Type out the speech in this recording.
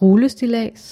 rullestillads.